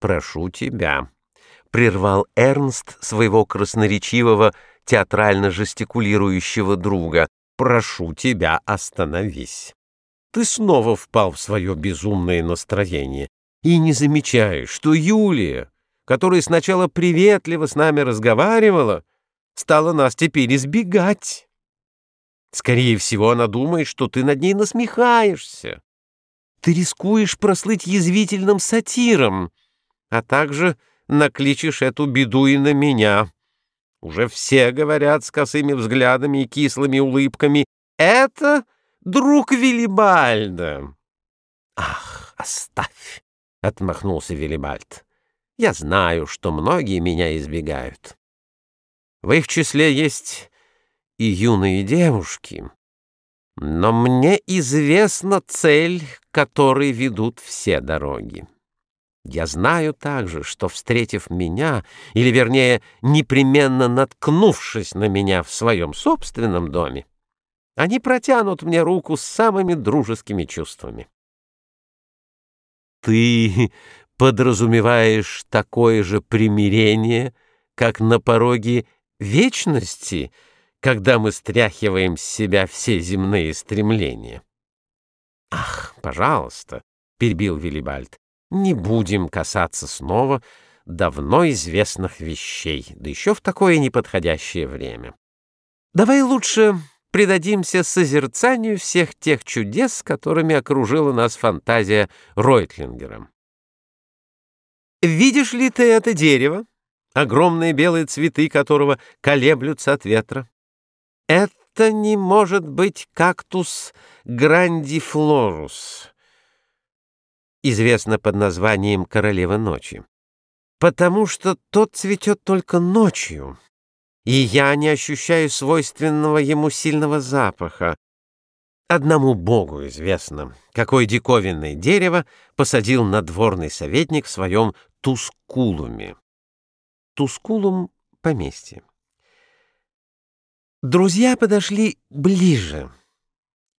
прошу тебя», — прервал Эрнст своего красноречивого, театрально жестикулирующего друга. «Прошу тебя, остановись. Ты снова впал в свое безумное настроение и не замечаешь, что Юлия, которая сначала приветливо с нами разговаривала, стала нас теперь избегать. Скорее всего, она думает, что ты над ней насмехаешься. Ты рискуешь прослыть язвительным сатиром, а также накличешь эту беду и на меня. Уже все говорят с косыми взглядами и кислыми улыбками. Это друг Виллибальда. Ах, оставь, — отмахнулся Виллибальд. Я знаю, что многие меня избегают. В их числе есть и юные девушки. Но мне известна цель, которой ведут все дороги. Я знаю также, что, встретив меня, или, вернее, непременно наткнувшись на меня в своем собственном доме, они протянут мне руку с самыми дружескими чувствами. Ты подразумеваешь такое же примирение, как на пороге вечности, когда мы стряхиваем с себя все земные стремления. «Ах, пожалуйста», — перебил Виллибальд, — «не будем касаться снова давно известных вещей, да еще в такое неподходящее время. Давай лучше предадимся созерцанию всех тех чудес, которыми окружила нас фантазия Ройтлингера. Видишь ли ты это дерево, огромные белые цветы которого колеблются от ветра? Это не может быть кактус грандифлорус, известно под названием королева ночи, потому что тот цветет только ночью, и я не ощущаю свойственного ему сильного запаха. Одному Богу известно, какое диковинное дерево посадил надворный советник в своем Тускулуме. Тускулум — поместье. Друзья подошли ближе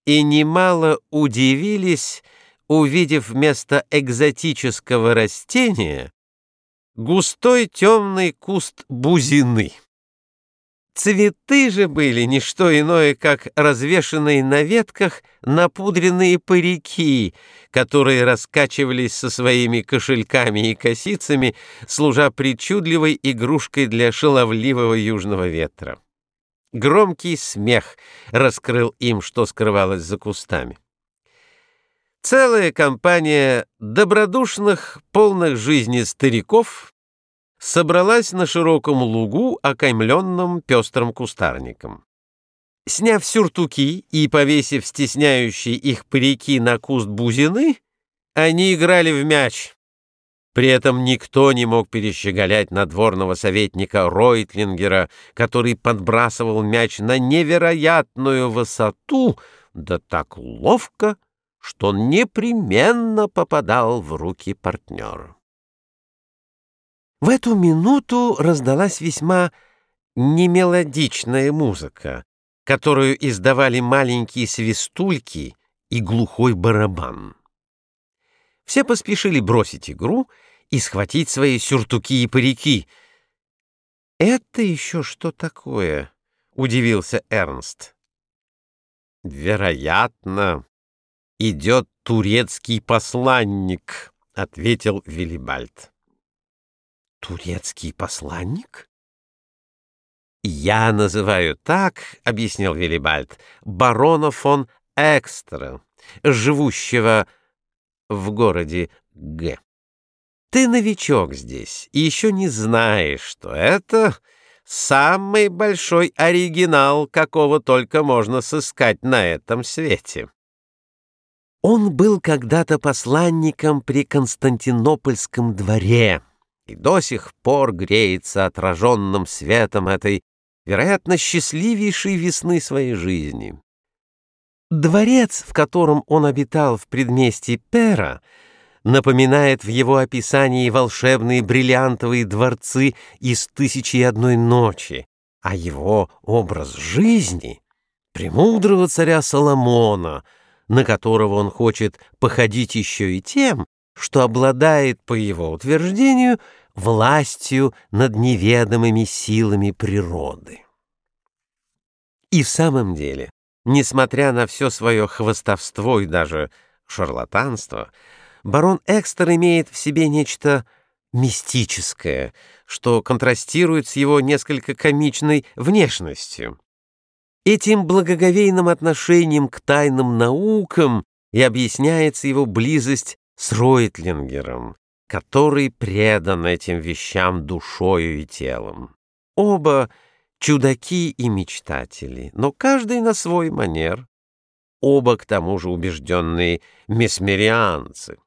и немало удивились, увидев вместо экзотического растения густой темный куст бузины. Цветы же были не что иное, как развешанные на ветках напудренные парики, которые раскачивались со своими кошельками и косицами, служа причудливой игрушкой для шаловливого южного ветра. Громкий смех раскрыл им, что скрывалось за кустами. Целая компания добродушных, полных жизни стариков собралась на широком лугу, окаймленном пестрым кустарником. Сняв сюртуки и повесив стесняющие их парики на куст бузины, они играли в мяч. При этом никто не мог перещеголять надворного советника Ройтлингера, который подбрасывал мяч на невероятную высоту, да так ловко, что он непременно попадал в руки партнера. В эту минуту раздалась весьма немелодичная музыка, которую издавали маленькие свистульки и глухой барабан. Все поспешили бросить игру и схватить свои сюртуки и парики. «Это еще что такое?» — удивился Эрнст. «Вероятно, идет турецкий посланник», — ответил Виллибальд. Турецкий посланник? Я называю так, объяснил Виллибальд, барона фон Экстра, живущего в городе Г. Ты новичок здесь и еще не знаешь, что это самый большой оригинал, какого только можно сыскать на этом свете. Он был когда-то посланником при Константинопольском дворе, и до сих пор греется отраженным светом этой, вероятно, счастливейшей весны своей жизни. Дворец, в котором он обитал в предместье Пера, напоминает в его описании волшебные бриллиантовые дворцы из «Тысячи и одной ночи», а его образ жизни — премудрого царя Соломона, на которого он хочет походить еще и тем, что обладает, по его утверждению, властью над неведомыми силами природы. И в самом деле, несмотря на все свое хвостовство и даже шарлатанство, барон Экстер имеет в себе нечто мистическое, что контрастирует с его несколько комичной внешностью. Этим благоговейным отношением к тайным наукам и объясняется его близость с Ройтлингером, который предан этим вещам душою и телом. Оба чудаки и мечтатели, но каждый на свой манер. Оба, к тому же, убежденные месмерианцы.